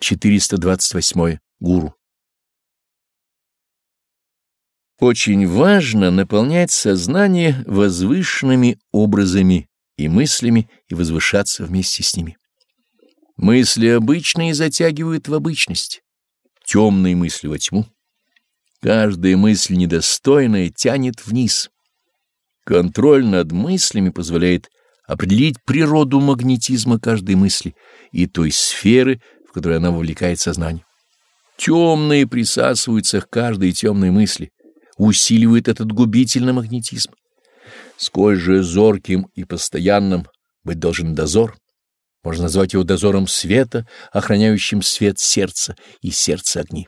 428. Гуру. Очень важно наполнять сознание возвышенными образами и мыслями и возвышаться вместе с ними. Мысли обычные затягивают в обычность, темные мысли во тьму. Каждая мысль недостойная тянет вниз. Контроль над мыслями позволяет определить природу магнетизма каждой мысли и той сферы, в которой она вовлекает сознание. Темные присасываются к каждой темной мысли, усиливает этот губительный магнетизм. Сколь же зорким и постоянным быть должен дозор, можно назвать его дозором света, охраняющим свет сердца и сердце огни.